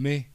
Mais